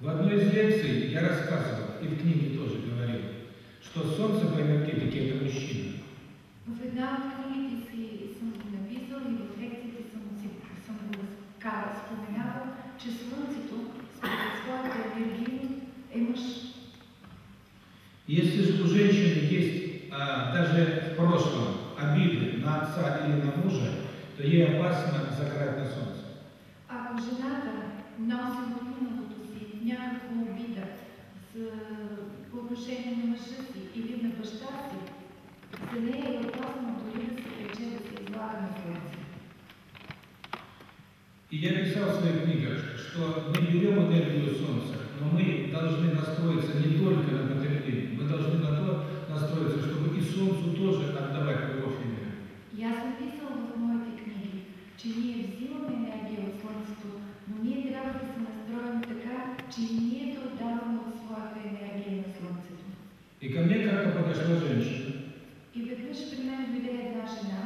В одной из лекций я рассказывал, и в книге тоже говорил, что Солнце по энергетике – это мужчина. В една от книгите си съм го написал и в лекциите съм, си, съм го споменавал, че Слънцето според своята енергийност е мъж. Если же у женщины есть а, даже в прошлом обиды на отца или на мужа, то ей опасно загорать на солнце. Ако жената носи в миналото си някаква обида с, по отношение на мъжа си или на баща си, за нея е опасно дори да се рече да се излага на слънце. И я писал в своих книгах, что мы берем энергию Солнца, но мы должны настроиться не только на потребление, мы должны на то настроиться, чтобы и Солнцу тоже отдавать любовь и энергию. И съм писал в книги, че ние взимаме енергия от Слънцето, но се настроим така, че и ние да отдаваме от своята енергия на Слънцето. И ко мне как-то подошла женщина, И веднъж при мен дойде една жена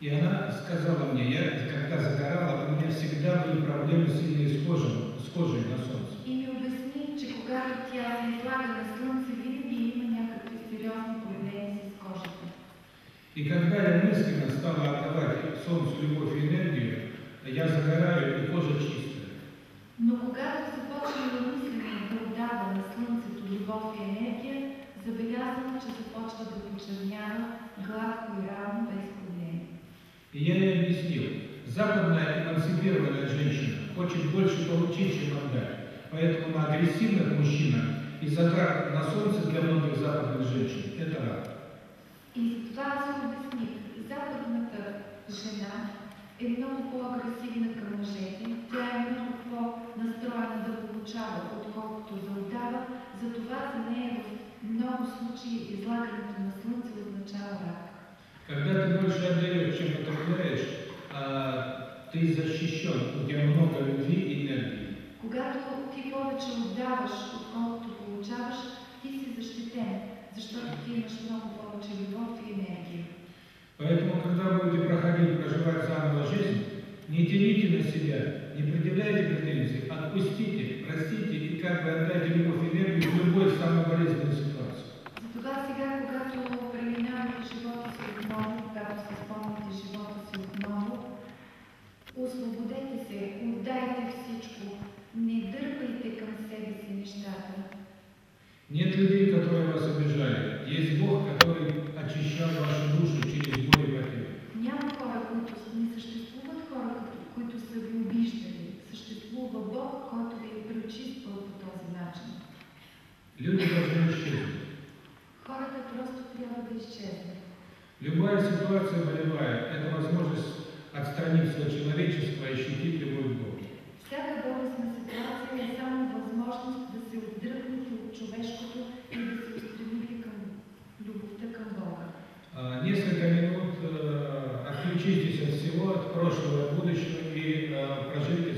и она сказала мне, я когда загорала, у меня всегда были проблемы сильные с кожей, с кожей на солнце. и ми обясни, че когато тя се излага на Слънце, винаги има някакви сериозни проблеми с кожата. И когда я мысленно стала отдавать Солнцу любовь И енергия, забелязвам, че започва да почернява гладко и равно без проблеми. И я ей объяснил, западная эмансипированная женщина хочет больше получить, чем отдать. Поэтому на агрессивных мужчинах и затрат на солнце для многих западных женщин – это рак. И затова аз обясних. Западната жена е много по-агресивна към мъжете. Тя е много по-настроена да получава, отколкото да отдава. Затова за нея в много случаи излагането на слънце означава рак. Когда ты больше отдаешь, чем потребляешь, а, ты защищен, у тебя много любви и энергии. Когато ти повече отдаваш, отколкото получаваш, ти си защитен, защото ти имаш много повече любов и енергия. Поэтому, когда будете проходить, проживать заново жизнь, не тяните на себя, не предъявляйте претензий, отпустите, простите и как бы отдайте любовь и энергию в любой самой болезненной ситуации. Затова сега, когато преминавате живота си отново, когато се спомняте живота си отново, освободете се, отдайте всичко, не дърпайте към себе си нещата. Нет людей, которые вас обижают. Есть Бог, который очищал вашу душу через боль и потерю. Няма хора, които не съществуват хора, като- които са ви обиждали. Съществува Бог, който ви е пречиствал по този начин. Люди должны исчезнуть. Хората просто трябва да изчезнат. Любая ситуация болевая – это возможность отстраниться от человечества и ощутить любовь к Богу. Всяка болестна ситуация е само възможност да се отдръпнете от човешкото и да се устремите към любовта към Бога. А, Несколько минут э, отключитесь от всего, от прошлого и будущего и э, проживите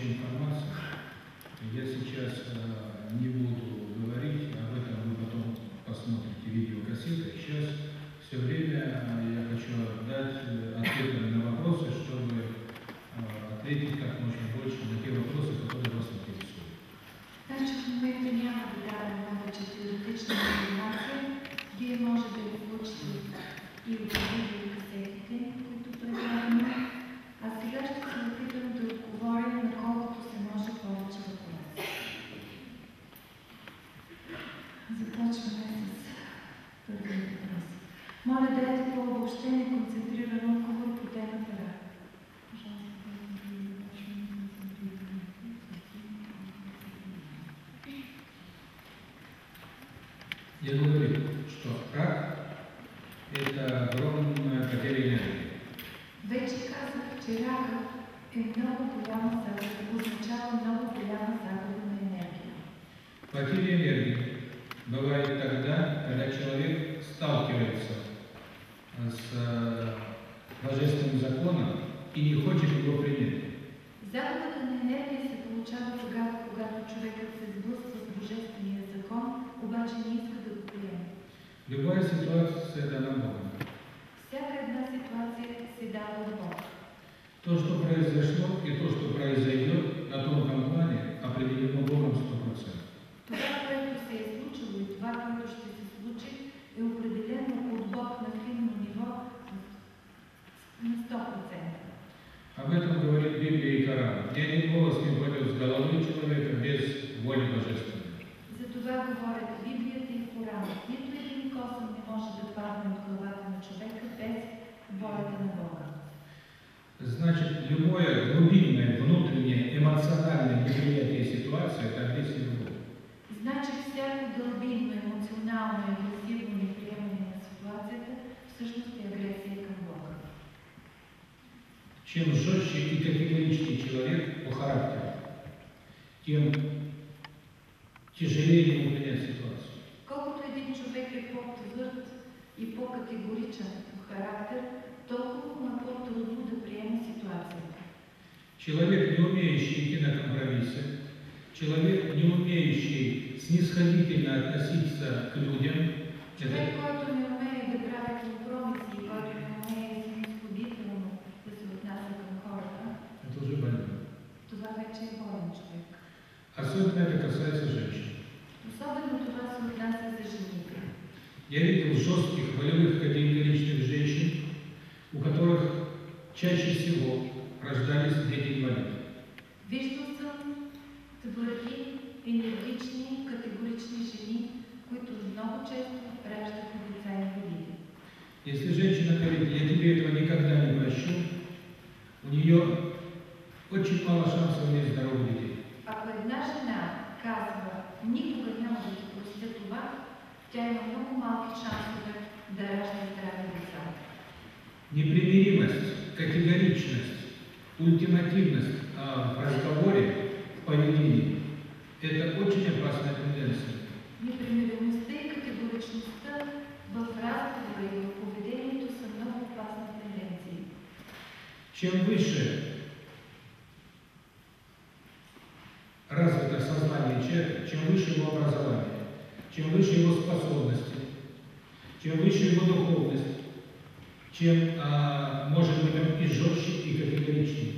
education from категоричен по характер, толкова по-трудно да приеме ситуацията. Человек, не умеющий идти на компромиссы, человек, не умеющий снисходительно относиться к людям, Човек, който не умеет да прави компромиси който не умее снисходително да се отнася към хората, это уже больно. това вече е болен човек. Особенно это касается женщин. Особено това се отнася за жени. Я видел жестких, волевых, категоричных женщин, у которых чаще всего рождались дети инвалиды. Виждал съм твърди, енергични, категорични жени, които много често раждат деца инвалиды. Если женщина говорит, я тебе этого никогда не прощу, у нее очень мало шансов иметь здоровых детей. Ако една жена казва, никога няма да тягнем много малых шансов до дорожной терапии. Непримиримость, категоричность, ультимативность а, в разговоре, в поведении – это очень опасная тенденция. Непримиримость и категоричность в разговоре и в поведении – это много опасные тенденции. Чем выше развито сознание человека, чем выше его образование, чем выше его способности, чем выше его духовность, чем, а, может быть, и жестче, и категоричнее.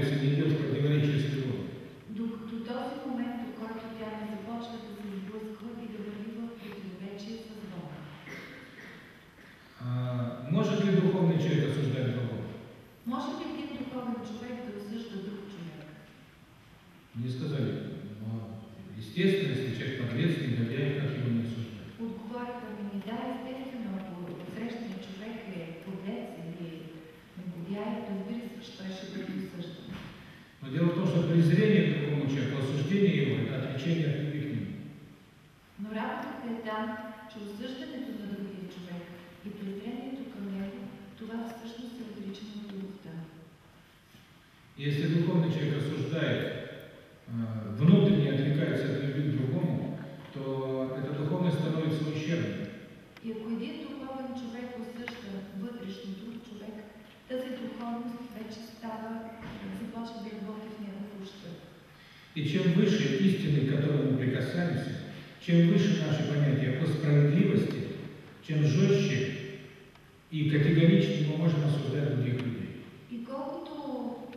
Gracias. Чем выше наши понятия о справедливости, чем жестче и категоричнее мы можем осуждать других людей. И колкото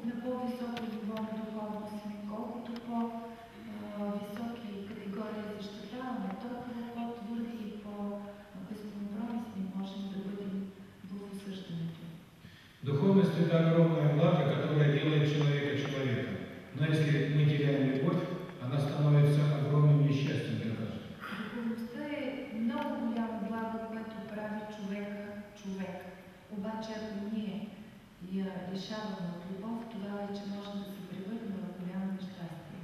на по-високо ниво на духовност сме, колкото по-високи категории защитаваме, толкова по-твърди и по-безкомпромисни можем да бъдем в осъждането. Духовность – это огромное благо, которое делает человека человеком. Но если мы теряем любовь, она становится огромным несчастьем для каждого. Духовността е много голямо благо, което прави човека човек. Обаче ако ние я лишаваме от любов, това вече може да се превърне в голямо нещастие.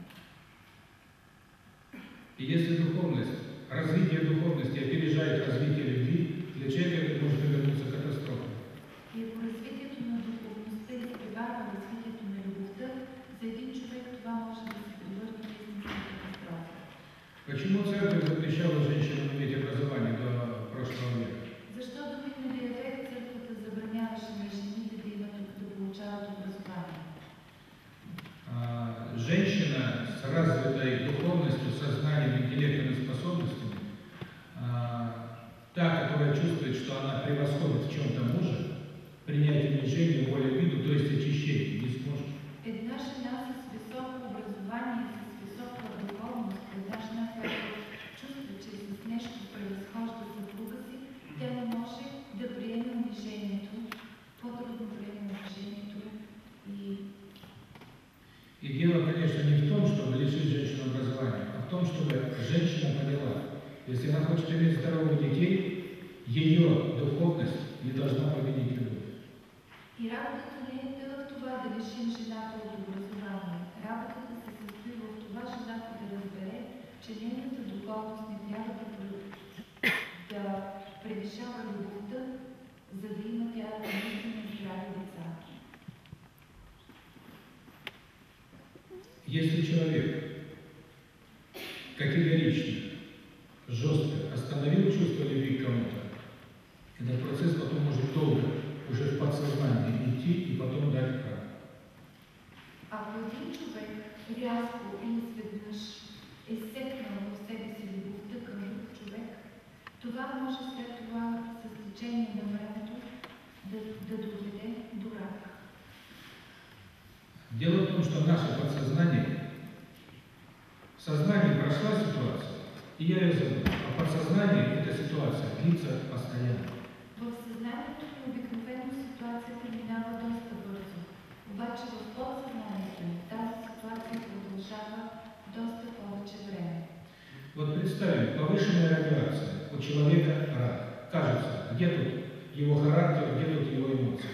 И если духовность, развитие духовности опережает развитие любви, для человека это может обернуться катастрофой. И ако развитието на духовността изпреварва развитието на любовта, за един човек това може да се превърне в истинска катастрофа. Почему церковь запрещала женщинам иметь образование до прошлого века? Защо до век църквата забраняваше на жените да имат да получават образование? А, Женщина с развитой духовностью, сознанием, интеллектом и способностями, а, та, которая чувствует, что она превосходит в чем-то мужа, принять унижение, более обиду, то есть очищение, не сможет. Една жена с лишить женщину образования, а в том, чтобы женщина поняла, если она хочет иметь здоровых детей, ее духовность не должна победить любовь. И работата не е в това да лишим жената от образование. Работата се състои в това жената да разбере, че нейната духовност не трябва да, да превишава любовта, за да има тя наистина здрави Если человек категорично, жестко остановил чувство любви к кому-то, этот процесс потом может долго, уже в подсознании идти и потом дать крах. Един човек рязко и изведнъж е сетнал в себе си любовта към друг човек, това може след това с течение на времето да, да доведе до рак. Дело в том, что наше подсознание, в сознании прошла ситуация, и я ее забыл, а в подсознании эта ситуация длится постоянно. В съзнанието ни обикновено ситуацията минава доста бързо, обаче в подсъзнанието ни тази ситуация продължава доста повече време. Вот представим, повышенная радиация, у человека рак. Кажется, где тут его характер, где тут его эмоции.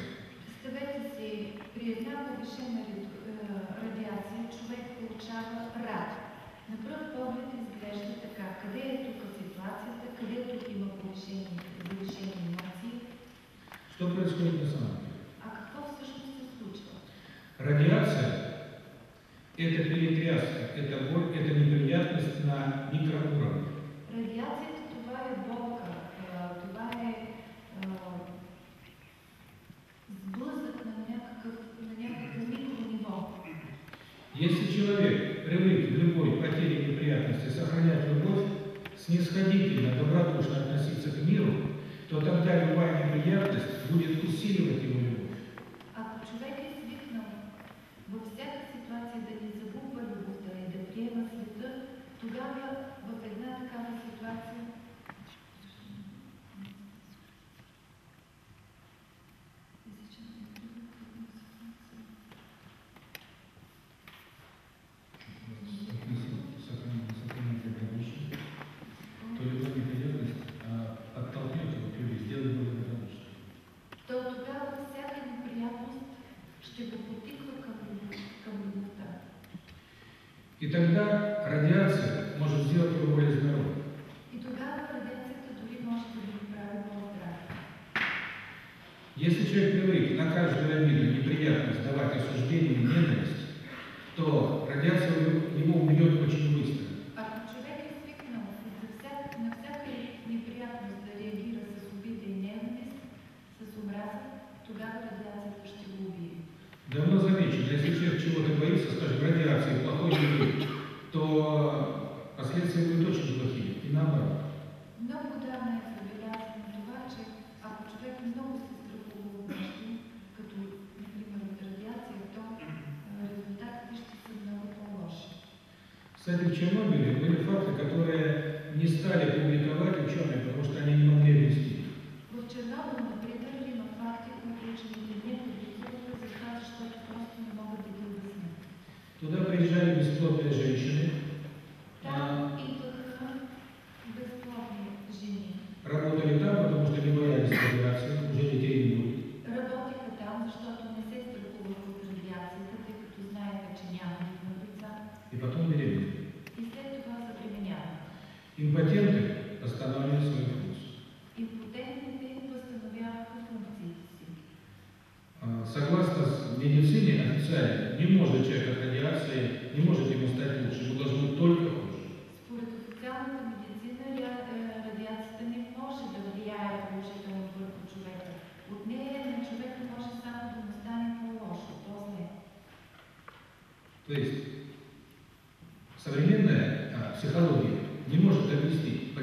Представете си, при една повишена ради- е, радиация човек получава рак. На пръв поглед изглежда така. Къде е тук ситуацията, къде тук има повишени, повишени емоции, Что происходит на самом деле? а какво всъщност се случва? Радиация – это перетряска, это боль, это неприятность на микроуровне. Радиацията това е болка, а, това е а, сблъсък на някакъв, на някакво микрониво. Если человек привык в любой потере неприятности сохранять любовь, снисходительно, добродушно относиться к миру, то тогда любая неприятность будет усиливать его любовь. Ако човек е свикнал във всяка ситуация да не загубва любовта и да приема света, тогава в една такава ситуация Сохранить сохранить добродушие, то любая неприятность а, оттолкнет его к любви, сделает более добродушным. то тогава всяка ще го потиква към, любов- към любовта. И тогда радиация может сделать его более здоровым. И тогава радиацията дори може да го прави по-здрав. Если человек привык на каждую обиду неприятность давать осуждение и ненависть, то радиация его- его убьет очень быстро. Ако човек е свикнал за всяк, на всяка неприятност да реагира с обида и ненавист, с омраза, тогава радиацията ще го убие. Давно замечено, если человек чего-то боится, скажем, радиации, плохой еды, то последствия будут очень плохие. И наоборот. Много отдавна е забелязано това, че ако човек много се страхува от нещо, като например от радиация, то а, резултатите ще са много по-лоши. Кстати, в Чернобыле факты, которые не стали публиковать ученые, потому что они не могли объяснить. В за защото просто не обяснят. Туда приезжали бесплодные женщины, а, Там идваха безплодни жени. работали там, потому что не боялись радиации, уже детей не будет. Работиха там, защото не се страхуваха от радиацията, тъй като знаеха, че няма има деца. И потом беременели. И след това забременяваха. Импотенты остановили свою функцию. Импотентните възстановяваха функциите си. А, Согласно с медицине официально, не может человек от радиации, не может ему стать лучше, ему должно быть только хуже. Според официалната медицина радиацията не може да влияе положително върху човека. От нея на човека може само да му стане по-лошо, по-зле. То есть современная а, психология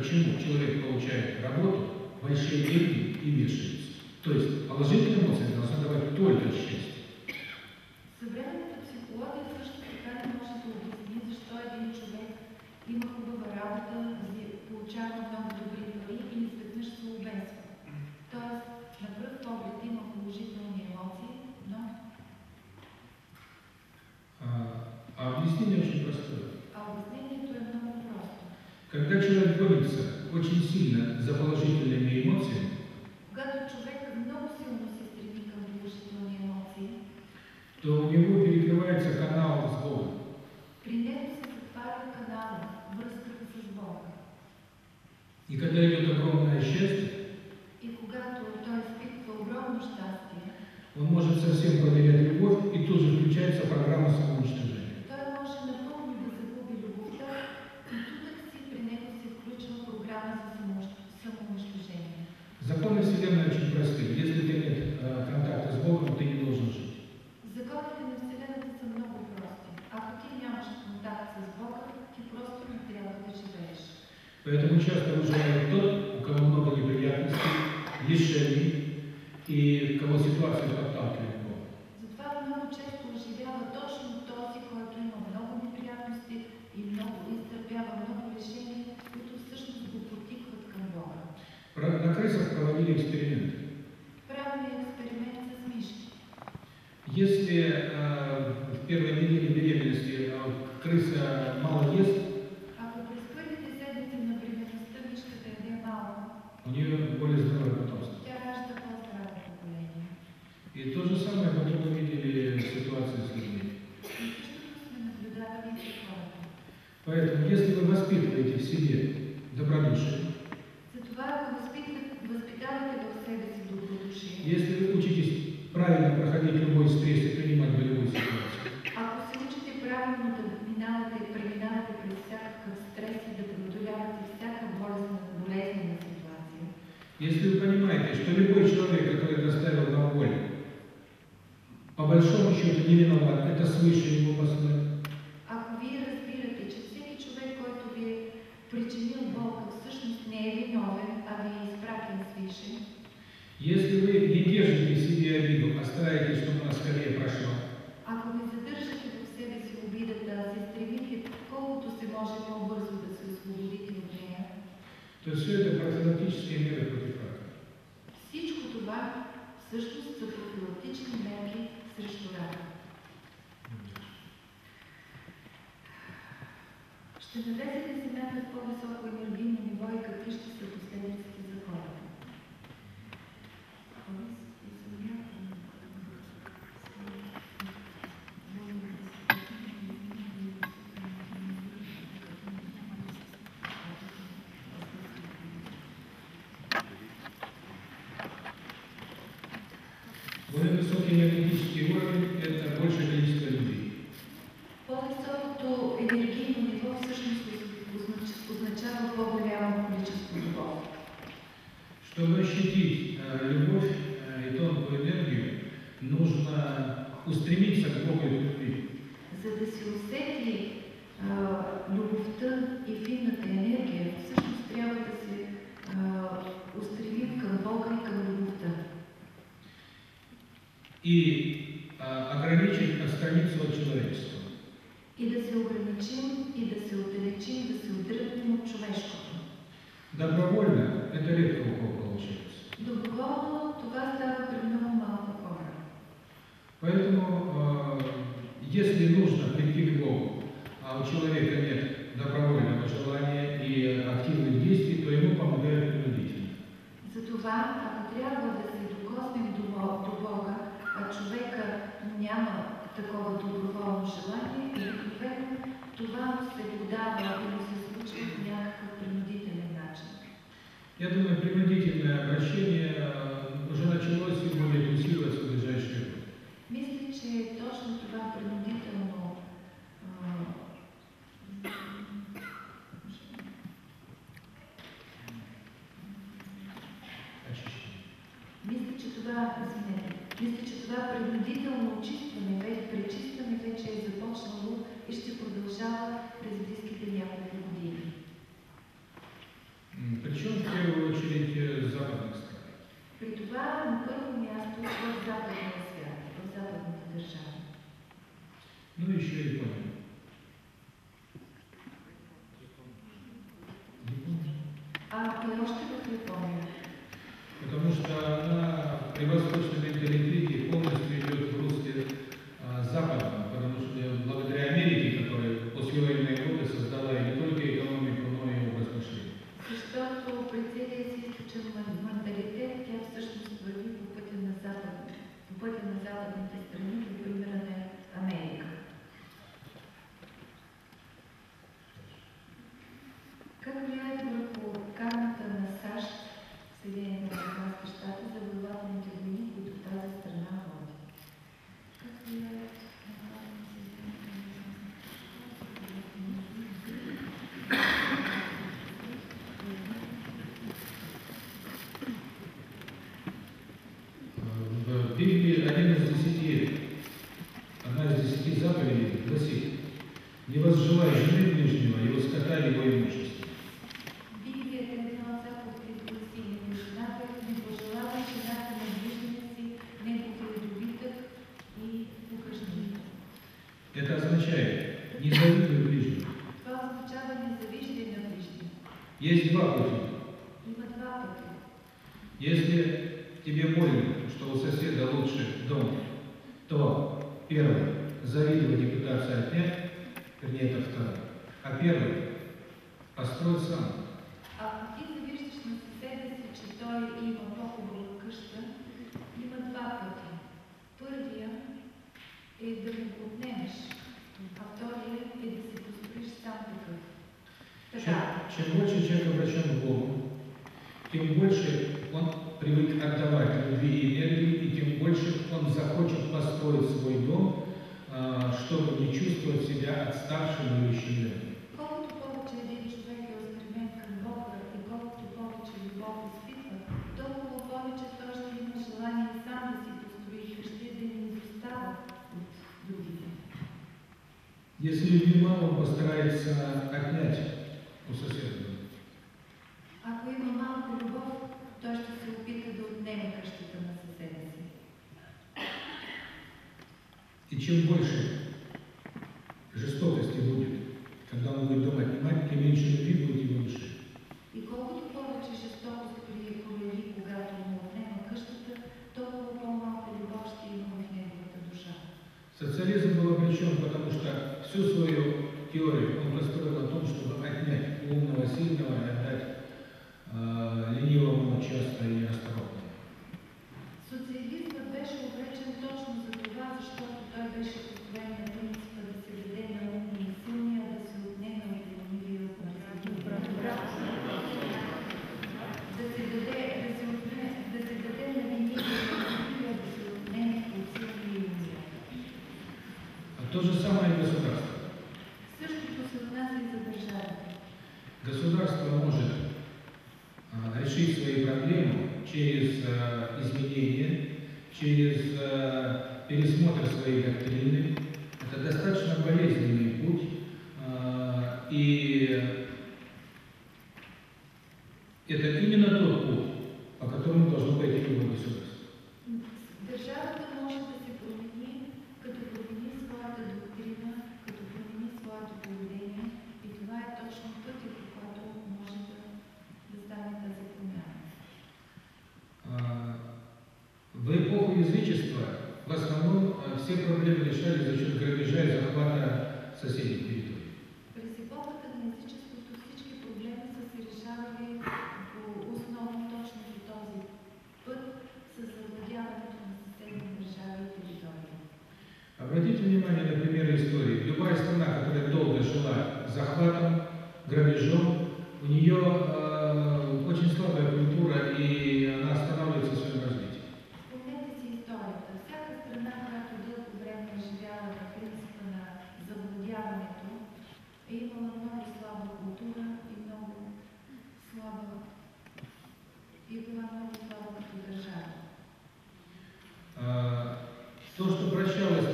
почему человек получает работу, большие деньги и вешается. То есть положительные эмоции должны давать только счастье. Съвременната психология също така не може да обясни защо един човек има хубава работа, получава много добри пари и изведнъж се обесва. Тоест, на пръв поглед има положителни емоции, но А, а объяснение очень простое. а обяснението е много просто. Когда человек борется очень сильно за положительными эмоциями, то у него перекрывается канал с Богом. И когда идет огромное счастье, он может совсем потерять любовь, и тут же включается программа самоуничтожения. Той може напълно да загуби любовта и тутък си при него се включва програма за самоуш- самоунищожение. Законы Вселенной очень просты. Если ты нет э, контакта с Богом, ты не должен жить. Законите на Вселената са много прости. Ако ти нямаш контакт с Бога, ти просто не трябва да живееш. Поэтому часто выживает тот, у кого много неприятностей, лишений, и кого ситуация подталкивает к Богу. Затова много често оживява точно този, който има много неприятности и много изтърпява много лишения, които всъщност го потикват към Бога. Про- На крысах проводили эксперименты. Правим експеримент с мишки. Если э, в первой неделе беременности э, крыса мало ест, Ако през първите седмици на бременността мишката яде малко, у нее более здоровое потомство. Тя ражда по-здраво поколение. И то же самое потом увидели ситуацию с людьми. Поэтому, если вы воспитываете в себе добродушие, в если вы учитесь правильно проходить любой стресс и принимать болевую ситуацию, если вы понимаете, что любой человек, который доставил вам боль, большому счету не виноват, это свыше его послание, ако вие разбирате, че всеки човек, който ви е причинил болка, всъщност не е виновен, а ви е изпратен свише, если вы не держите себе обиду, а стараетесь, чтобы она скорее прошла, Ако не задържате в себе си обидата, се стремите колкото се може по-бързо да се освободите от нея, то все это профилактические меры против рака. всичко това всъщност са профилактични мерки срещу рака. Ще навлезете земята в по-високо енергийно ниво и какви ще са ощутить э, любовь э, и тонкую энергию, нужно устремиться к Богу и к любви. За да се подава или се случва по някакъв принудителен начин? Я думаю, принудительное обращение уже началось и будет усиливаться в ближайшие годы. Мисля, че е точно това принудително Мисля, че това, извинете, мисля, че това принудително очистване, пречистване вече е започнало и ще продължава през близките няколко години. Причем в первую очередь западных стран. При това на първо място в западния свят, в западните държави. Ну еще и Япония. А, и още в Япония. Потому что она при восточном интеллекте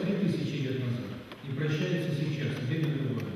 2000 лет назад и прощается сейчас, время другое.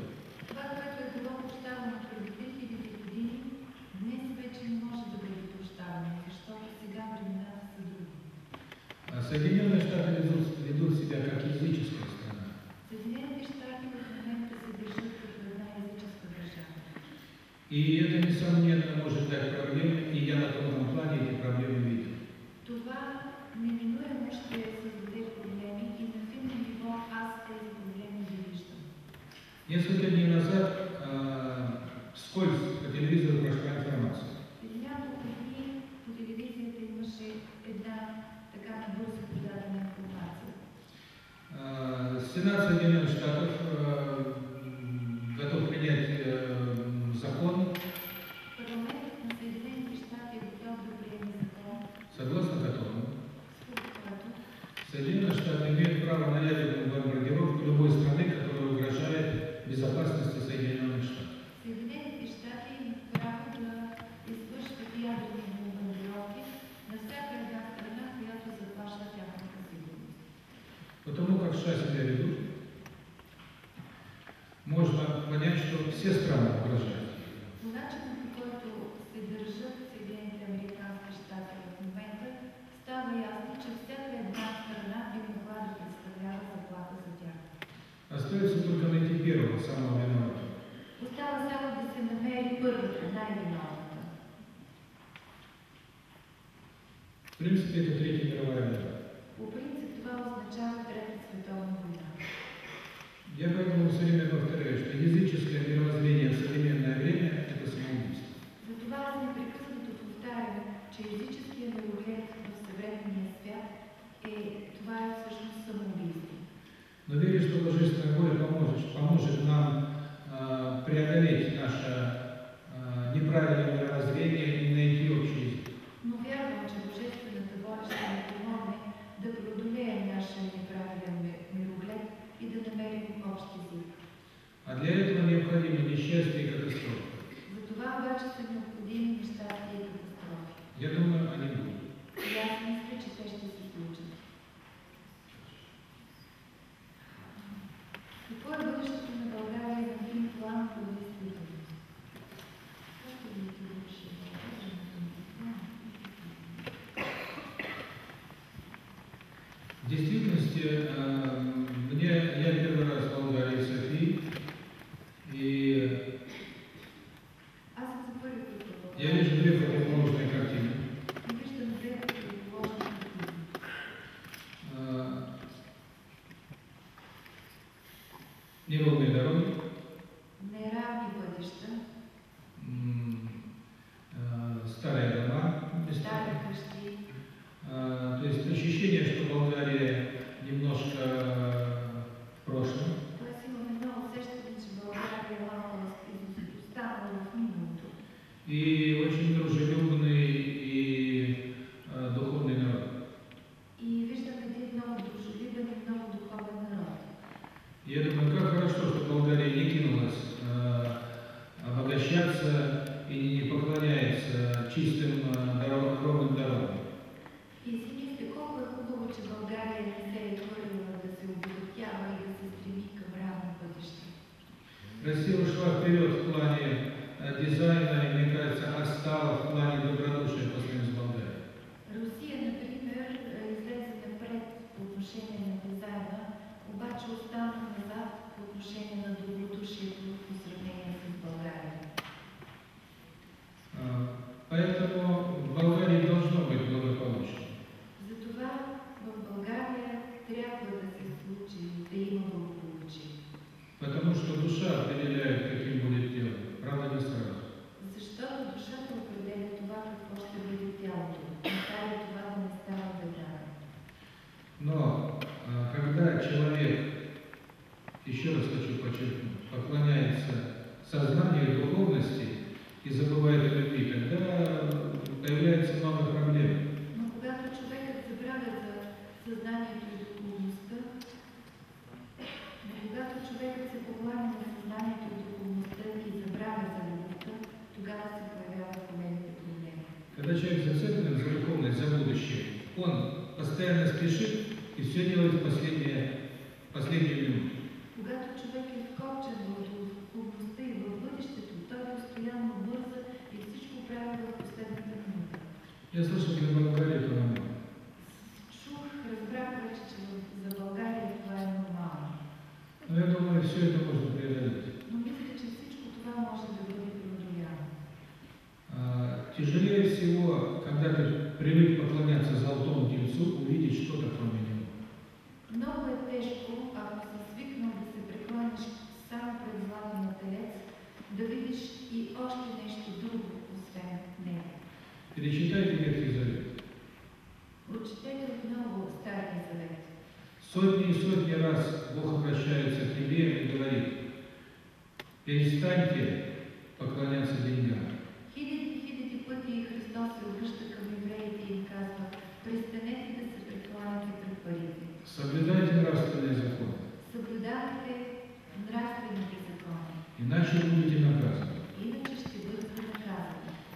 будете наказаны.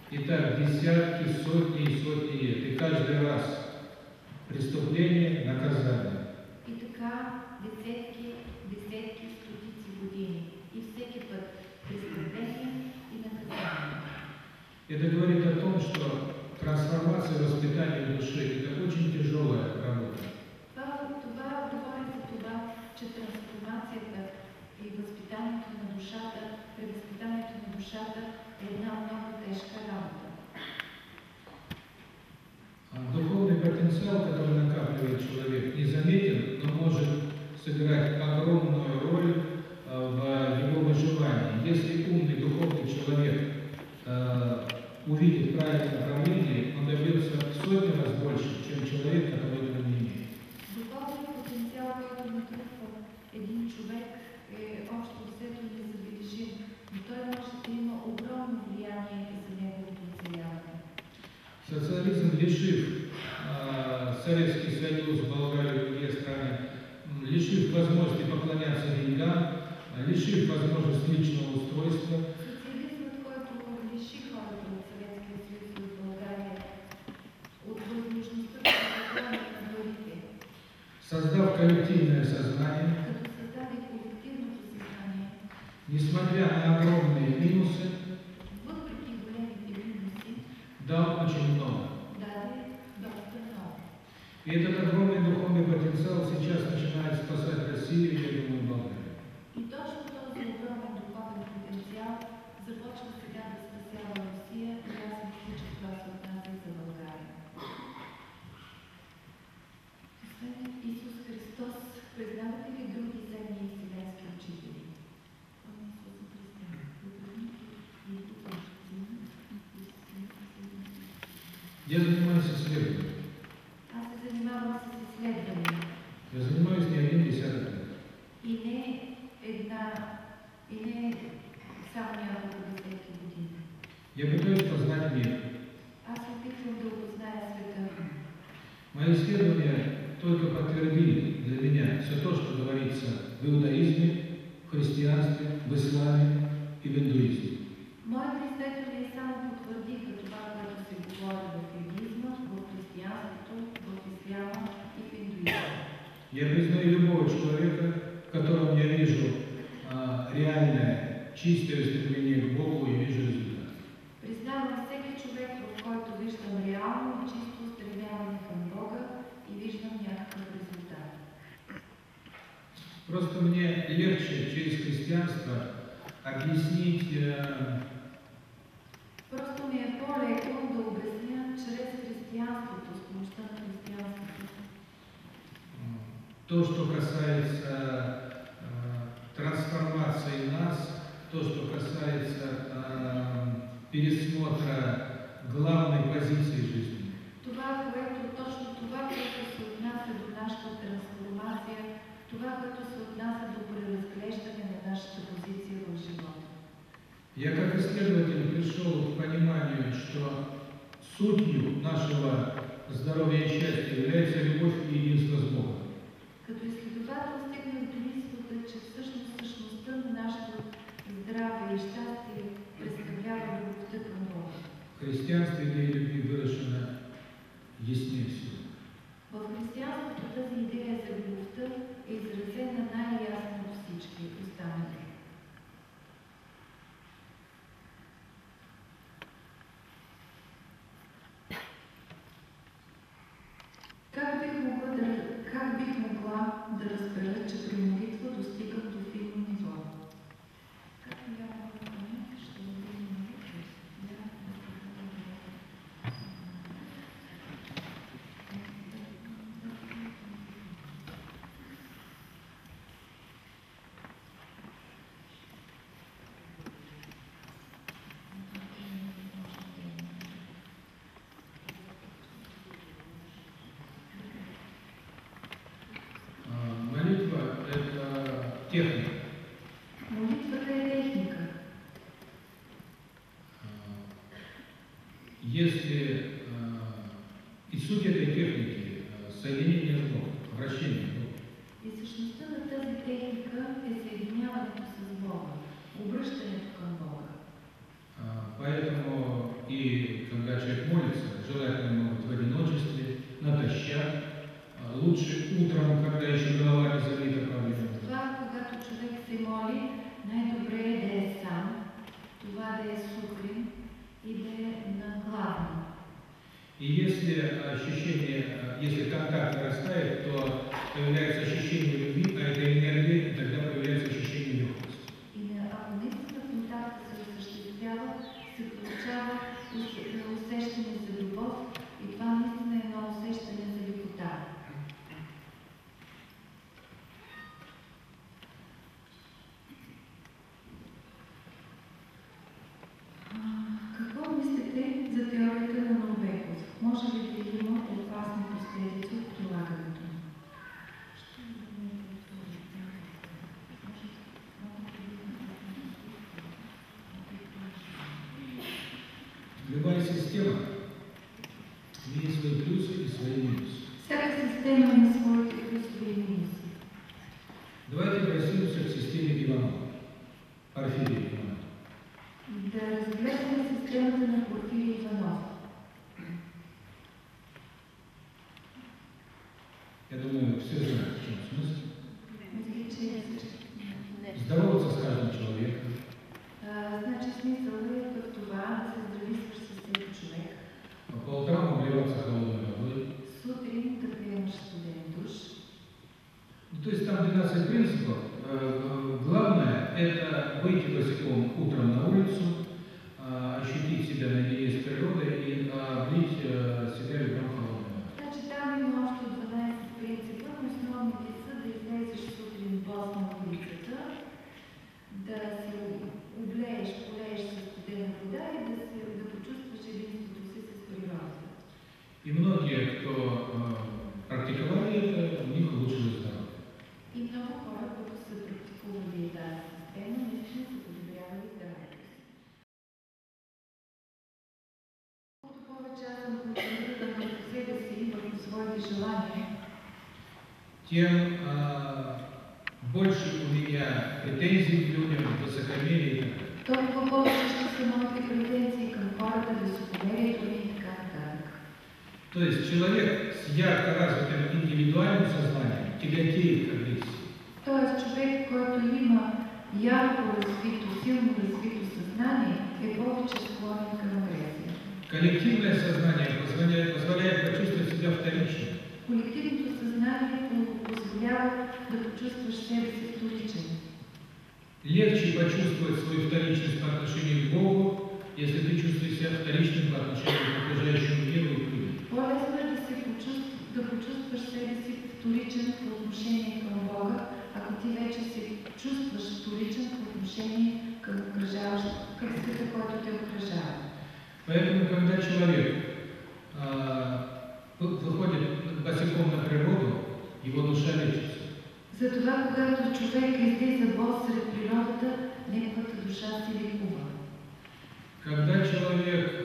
Итак, десятки, сотни и сотни лет. И каждый раз преступление, наказание. И така десятки, десятки, стотици години. И всеки път преступление и наказание. Это говорит о том, что трансформация воспитания души – это очень тяжелая работа. Това, това говорит за това, че трансформацията и воспитание на душата, превъзпитанието на душата е една много тежка работа. А духовный потенциал, который накапливает человек, незаметен, но может сыграть огромную роль а, в его выживании. Если умный духовный человек а, увидит правильное направление, он добьется сотни раз больше, чем человек, социализм, лишив а, Советский Союз, Болгарию, другие страны, лишив возможности поклоняться деньгам, лишив возможности личного устройства, Этот огромный духовный потенциал сейчас начинает спасать Россию, я думаю, у вас исследования? Я занимаюсь не один десяток лет. И не една, и не само няколко десетки години. Я пытаюсь познать мир. Аз опитвам да опозная света. Мои исследования только подтвердили для меня все то, что говорится в иудаизме, в христианстве, в исламе и в индуизме. Мои исследования само подтвердили това, което се говори в чистое стремление к Богу и вижу результат. Признавам всеки човек, в който виждам реално и чисто стремяване към Бога и виждам някакъв результат. Просто мне легче через христианство объяснить э, Просто мне более по-леко да обясня чрез християнството, с помощта на християнството. То, что касается э, трансформации нас то, что касается э, пересмотра главной позиции жизни. Това, което, точно това, което се отнася до нашата трансформация, това, което се отнася до преразглеждане на нашата позиция в живота. Я как исследователь пришел к пониманию, что сутью нашего здоровья и счастья является любовь и единство с Богом. Като изследовател здраве и щастие представлява любовта към Бога. В християнстве идея любви вършена яснее всего. В християнството тази идея за любовта е изразена най-ясно. Here. Я думаю, все знают, в чем смысл. Здороваться с каждым человеком. Значит, смысл е в това да се здрави с всеки човек. По утрам обливаться холодной водой. Сутрин да приемеш студен душ. То есть там 12 принципов, Yeah. человек.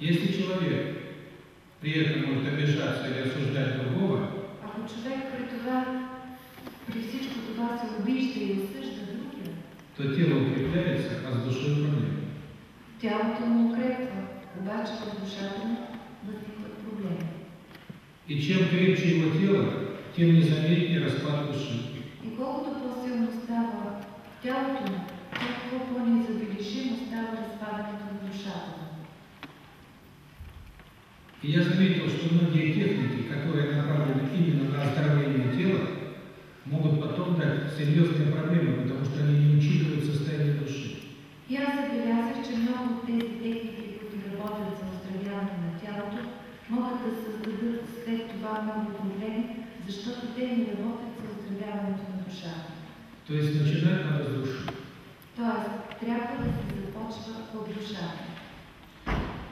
Если человек при этом может обижаться или осуждать другого, ако човек при това, при всичко това се обижда и осъжда другия, то тело укрепляется, а с душой проблем. Тялото му укрепва, обаче в душата му възникват проблеми. И чем крепче его тело, тем незаметнее распад души. И колкото по-силно става тялото му, толкова по-незабележимо става разпадането на душата. И я заметил, что многие техники, которые направлены именно на оздоровление тела, могут потом дать серьезные проблемы, потому что они не учитывают состояние души. И аз забелязах, много тези техники, които работят за оздравяване на тялото, могат да създадат след това много проблеми, защото те не работят за оздравяването на душата. Тоест начинать надо с души. Тоест трябва да се започва от душата.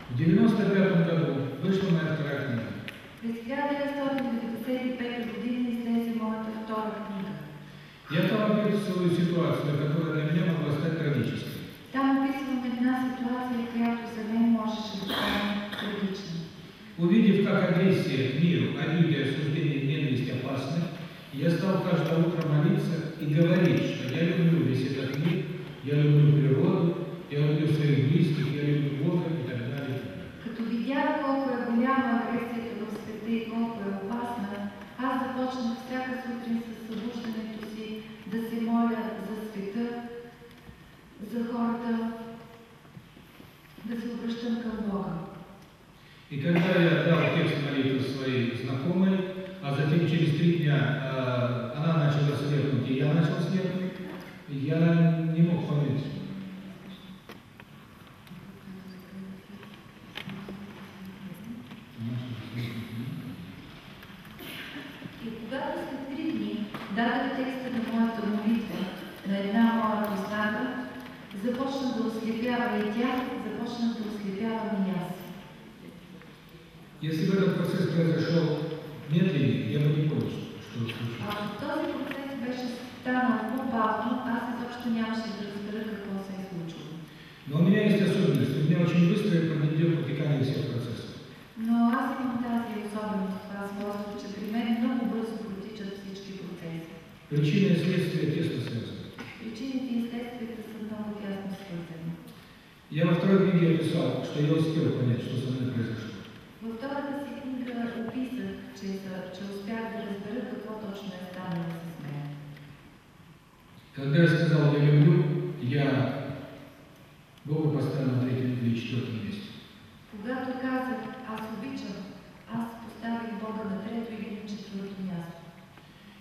В 1995 году вышла моя вторая книга. През 1995 година излезе моята втора книга. Я там описываю ситуацию, которая для меня могла стать трагической. Там описывам една ситуация, която за мен можеше да стане трагична. Увидев, как агрессия к миру, а люди осуждение, ненависть опасны, я стал каждое утро молиться и говорить, что я люблю весь этот мир, я люблю природу, я люблю своих близких, я люблю жертву Бога. И когда я дал текст молитвы своей знакомой, а затем через три дня э, она начала слепнуть, и я начал слепнуть, я не мог понять. И три дни дадох текста на моята на една моя познана, започна да ослепява започна да ослепявам и аз. Если бы этот процесс произошел медленнее, я бы не понял, что случилось. Ако този процес беше станал по-бавно, аз изобщо нямаше да разбера какво се е случило. Но у меня есть особенность, у меня очень быстро идет протекание всех процессов. Но аз имам тази особеност, това свойство, че при мен много бързо протичат всички процеси. Причина и следствие тесно связаны. Причините и следствията са много тясно свързани. Я во второй книге описал, что я успел понять, что со мной произошло. Във втората си книга описах, че, че успях да разбера какво точно е станало с мен. Когда я сказал «я люблю», я Бога поставил на третьем или четвертом месте. Когато казах аз обичам, аз поставих Бога на трето или четвърто място.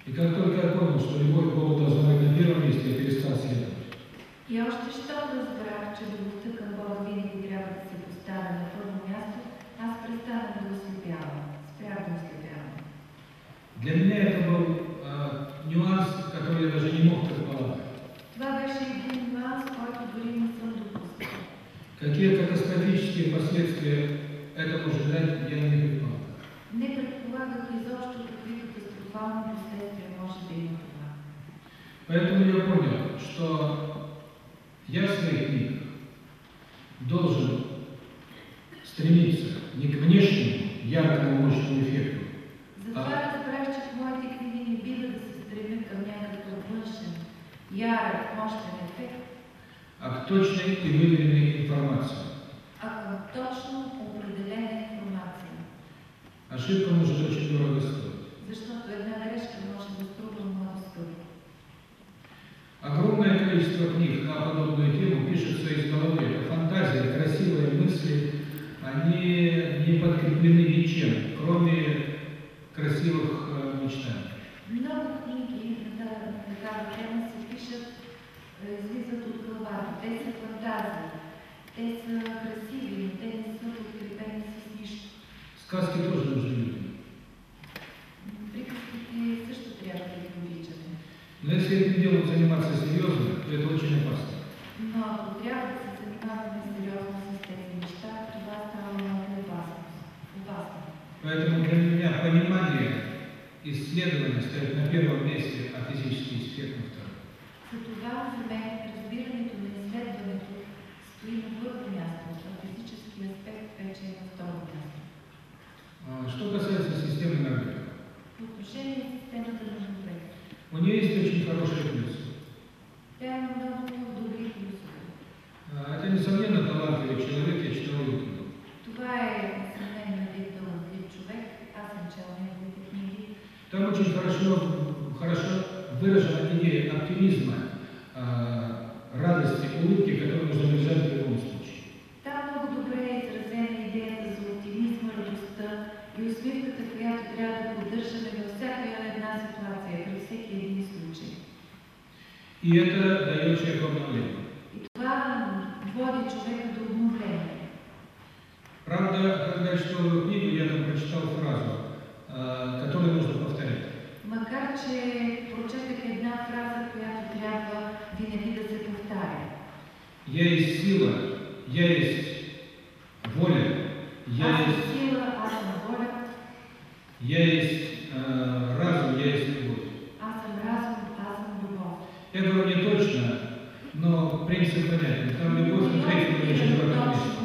И как только я понял, что любовь к Богу должна быть на первом месте, я перестал следовать. И още щом разбрах, че любовта към Бога винаги трябва да се поставя на първо място, аз престанах да ослепявам. Спрях да ослепявам. Для меня это был а, нюанс, который я даже не мог предполагать. Това беше един нюанс, който дори не съм допускал. Какие катастрофические последствия это может дать, я не предполагал. Не предполагах изобщо какви катастрофални последствия може да има това. Поэтому я понял, что я в своих книгах должен стремиться не к внешнему, яркому, мощному эффекту, външен, ярък, мощен ефект, а к точной и выверенной информации. а към точно определена информация. Ошибка может очень дорого стоить. Защото една грешка може да струва много скъпо. Огромное количество книг на подобную тему пишется из головы. Это фантазия, красивые мысли, они не подкреплены ничем, кроме красивых э, мечтаний. Много книги на такава тема се пишат, излизат от главата. Те са фантазии, те са красиви, те не са подкрепени с нищо. Сказки тоже нужны людям. Приказките също трябва да ги обичаме. Но если этим делом заниматься серьезно, то это очень опасно. Но ако трябва да се занимаваме сериозно с тези неща, това става много опасно. опасно. Поэтому для меня понимание исследования стоит на первом месте, а физический аспект на втором. Затова за мен разбирането на изследването стои на първо място, а физически аспект вече е на второ място. А, Что касается системы Норвега, По отношение системата на у нее есть очень хорошие плюсы. А, Это, несомненно, талантливый человек, я читал неговите книги. Там очень хорошо, хорошо выражена идея оптимизма, а, радости, улыбки, которую нужно держать в любом случае. И это дает человеку обновление. И това води човека до обновление. Правда, когда я читал его книгу, я там прочитал фразу, а, которую нужно повторять. Макар, че прочетах една фраза, която трябва винаги да се повтаря. Я есть сила, я есть воля, я Аз есть, сила, аз воля, я есть а, разум, я есть любовь. аз съм разум, аз съм любов. Я говорю не точно, но принцип понятен. Там любовь на третьем или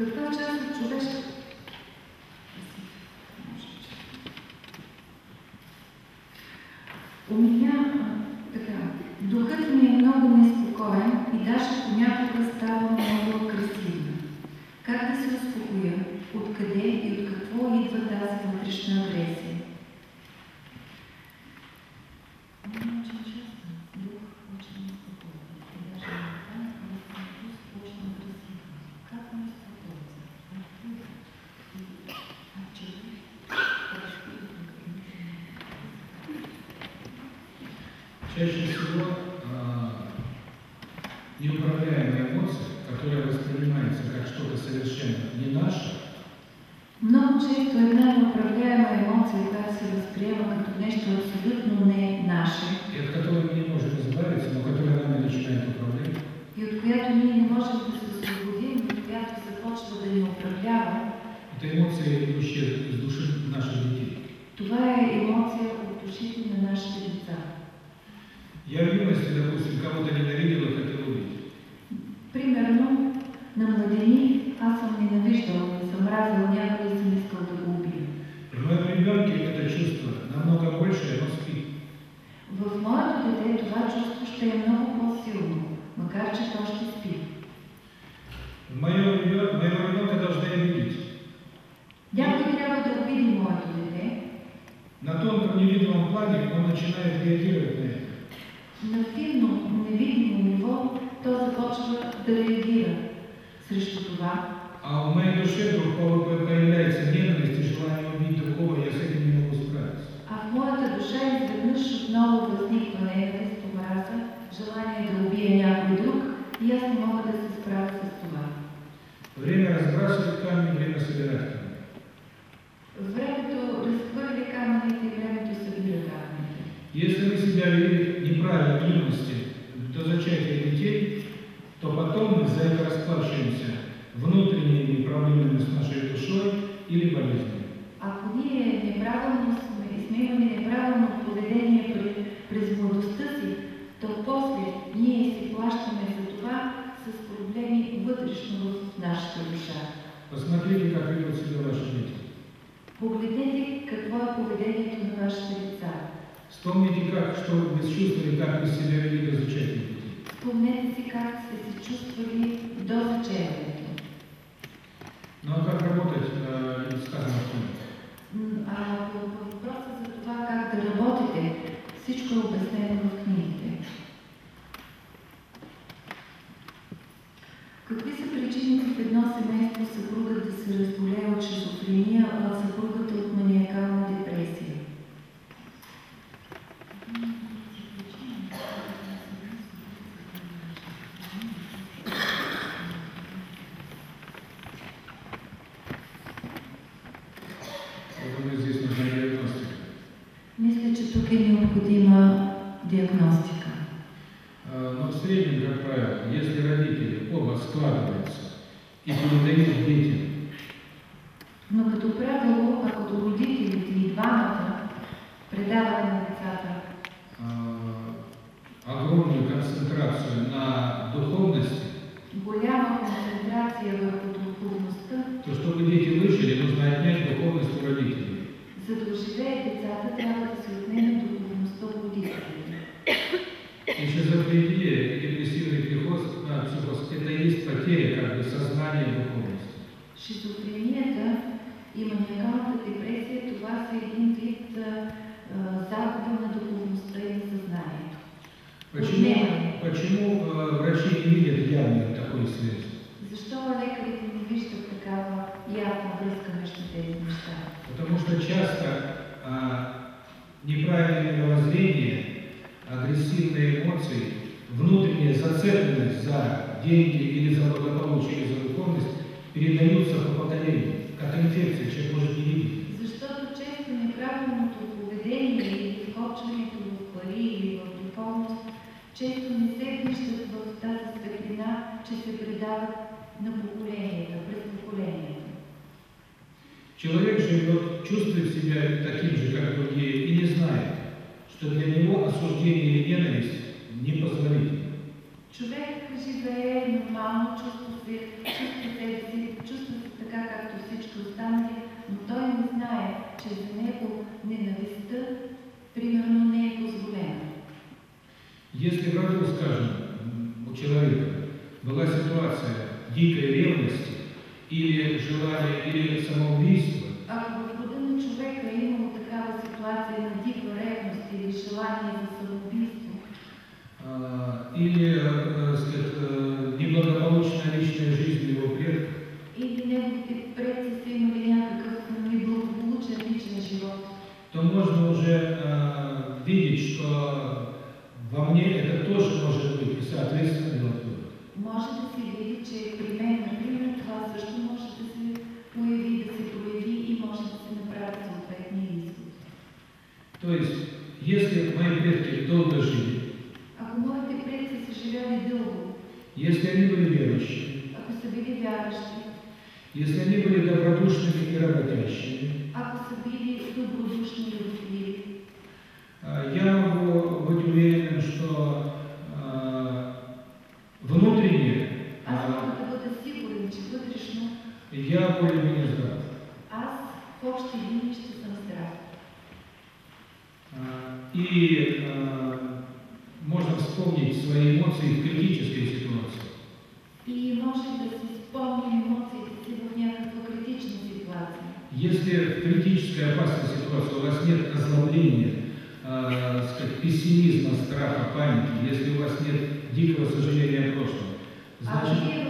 Kırklarca Türkçüleş желание да убия някой друг и аз не мога да се справя с това. Время разбрасывать камни, время собирать камни. Времето разхвърли камъните и времето събира камъните. Если мы себя вели неправильно в юности, до зачатия детей, то потом мы за это расплачиваемся внутренними проблемами с нашей душой или болезнью. Ако ние неправилно сме и сме имали неправилно поведение през младостта си, Та после ние се плащаме за това с проблеми вътрешно в нашата душа. Посмотрите как ведут себя ваши дети. Погледнете какво е поведението на вашите деца. Спомните как, что вы чувствовали, как вы себя вели до зачатия. Спомнете си как сте се чувствали до зачеването. Но как работите на скажем, А въпроса за това как да работите, всичко е обяснено в книгите. Какви са причините в едно семейство съпругът да се разболее от шизофрения, а съпругата от маниакална то чтобы дети выжили, нужно отнять духовность у родителей. за да оживеят децата, трябва да се отнеме духовността от родителите. И шизофрения, и депрессивный психоз, а, психоз – это и есть потеря как бы сознания духовности. Шизофренията и маниакалната депресия, това са един вид загуба на духовността и на съзнанието. Почему, почему э, врачи не видят явной такой связи? Защо лекарите виждат такава ясна връзка между тези неща? Потому что часто а, неправильное мировоззрение, агрессивные эмоции, внутренняя зацепленность за деньги или за благополучие, или за духовность передаются по поколению, как инфекция, человек может не видеть. Защото често неправилното поведение или вкочването в пари или в духовност често не се виждат в тази светлина, че се предават на поколенията, през поколенията. Человек живет, чувствует себя таким же, как другие, и не знает, что для него осуждение или ненависть непозволительно. Човек живее нормално, чувства се, чувства себе си, чувства се така, както всички останали, но той не знае, че за него ненавистта, примерно, не е позволена. Если в роду, скажем, у человека была ситуация дикой ревности или желания, или самоубийства, Ако в човека е имало такава ситуация на дика ревност или желание за самоубийство, а, или, э, сказать, неблагополучная личная жизнь его предков, или неговите предци са имали някакъв неблагополучен личен живот, то можно уже э, видеть, что во мне это тоже может быть и соответственно делать вывод. При мен, например, това също може да се появи, да се прояви и може да се направят съответни изводи. То есть, если мои предки долго жили, Ако моите предци са живели дълго, если они были верующими, ако са били вярващи, если они были добродушными и работящими, ако са били добродушни и родливи, а, я могу быть уверен, что а, внутренне аз а, мога да бъда сигурен, че я более-менее здрав. аз в общи линии ще съм здрав. А, И а, можно вспомнить свои эмоции в критической ситуации. И може да си спомним емоциите си в някаква критична ситуация. Если в критической опасной ситуации у вас нет озлобления, а, сказать, пессимизма, страха, паники, если у вас нет дикого сожаления о прошлом, Ако значит, вие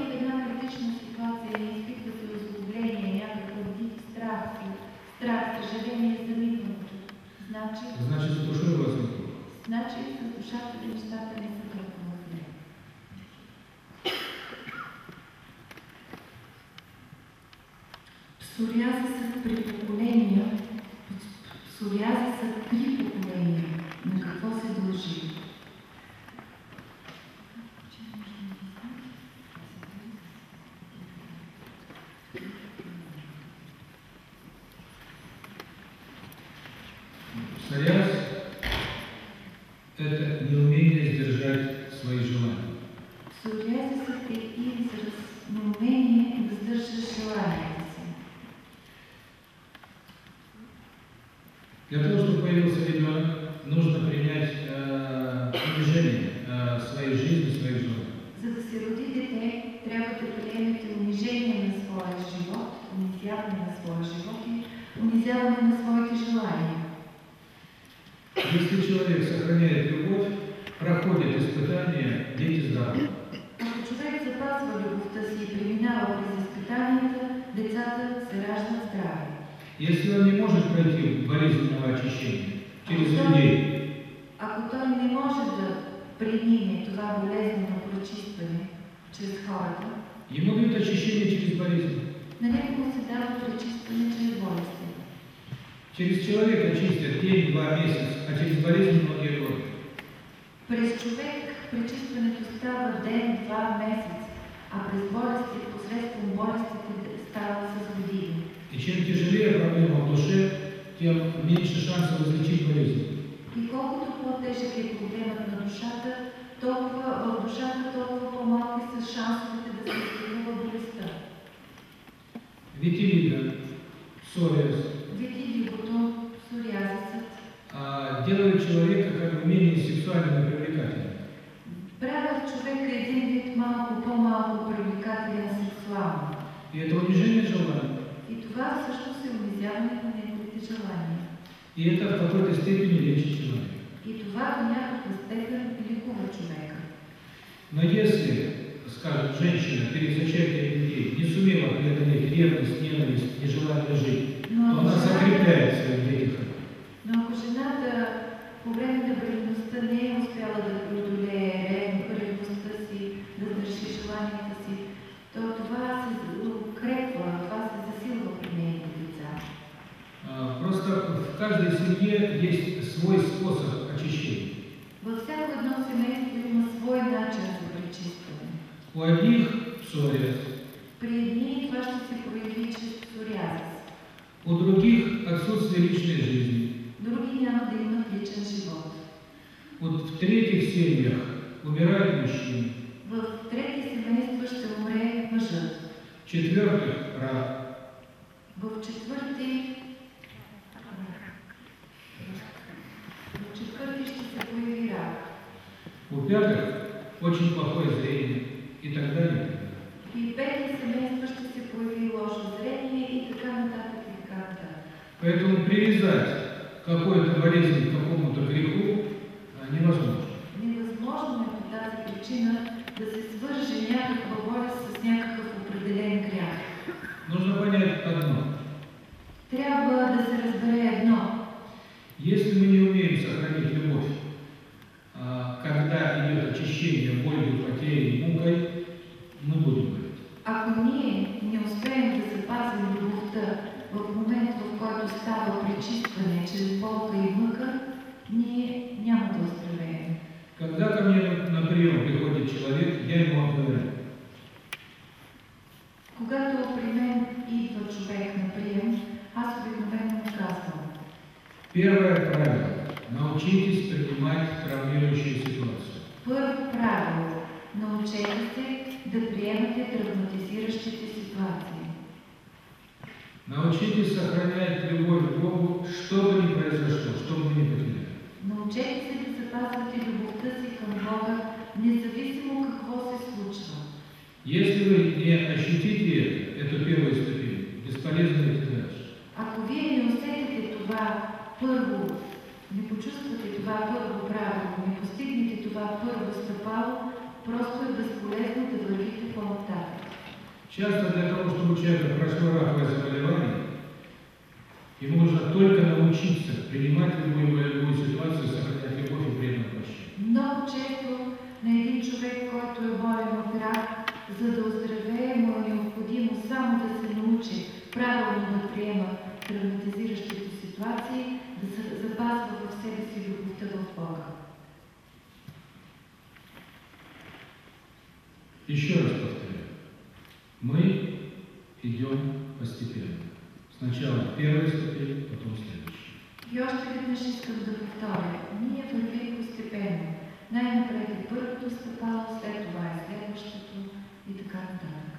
Через человека чистят день, два месяца, а через болезнь многие годы. През човек пречистването става ден, два, месец, а през болести, посредством болестите става с години. И чем тяжелее проблема в душе, тем меньше шансов излечить болезнь. И колкото по-тежък е проблемът на душата, толкова в душата толкова по-малки са шансовете да се излекува болестта. Витилиго, псориаз Витилигото, сексуально привлекательным. правят човека един вид малко по-малко привлекателен сексуално. И это унижение желаний. И това всъщност е унизяване на неговите желания. И это в какой-то степени лечит человека. И това до някаква степен ликува човека. Но если, скажем, женщина перед зачатием детей не сумела преодолеть ревность, ненависть, нежелание жить, Но то она ако, жената, закрепляет в своих детях. но ако жената по време на бременността не е успяла да преодолее рев- ревността си, да държи желанията си, то това се укрепва, това се засилва при нейните деца. Просто в каждой семье есть свой способ очищения. Във всяко едно семейство има свой начин за пречистване. У одних псориаз, При едни това ще се прояви чрез псориазис, у других отсутствие личной жизни. други няма да имат личен живот. Вот в третьих семьях умирают мужчины, В трети семейство ще умре мъжът. в четвертых рак, В в четвърти ще се появи рак. у пятых очень плохое зрение и так далее. и так далее. И пети семейство ще се появи лошо зрение и така нататък и. Поэтому привязать какую-то болезнь к какому-то греху а, невозможно. Невъзможно е по тази причина да се свърже някаква болест с някакъв определен грях. Нужно понять одно. Трябва да се разбере едно. Если мы не умеем сохранить любовь, когда идет очищение болью, потерей, мукой, мы будем болеть. Ако ние не успеем да запазим любовта в момент, в който става пречистване чрез болка и мъка, ние. Когда ко мне на прием приходит человек, я ему говорю, Когато при мен идва човек на прием, аз обикновено казвам. первое правило – научитесь принимать травмирующие ситуации. Първо правило – научете се да приемате травматизиращите ситуации. Научитесь сохранять любовь к Богу, что бы ни произошло, что бы ни потеряли. Научете се да запазвате любовта си към Бога, независимо какво се случва. Если вы не ощутите эту первую ступень, бесполезно идти дальше. Ако вие не усетите това първо, не почувствате това първо правило, не постигнете това първо стъпало, просто е безполезно да вървите по-нататък. Часто для того, чтобы человек прошло раковое заболевание, ему нужно только научиться принимать любую любую ситуацию, сохранять любовь и при этом прощение. Много често на един човек, който е болен от рак, за да оздравее, му е необходимо само да се научи правилно да приема травматизиращите ситуации, да се запазва в себе си любовта в Бога. Еще раз повторяю, мы идем постепенно. Сначала первая ступень, потом следующая. И още веднъж искам да повторя. Ние вървим постепенно. Най-напред е първото стъпало, след това е следващото и така нататък.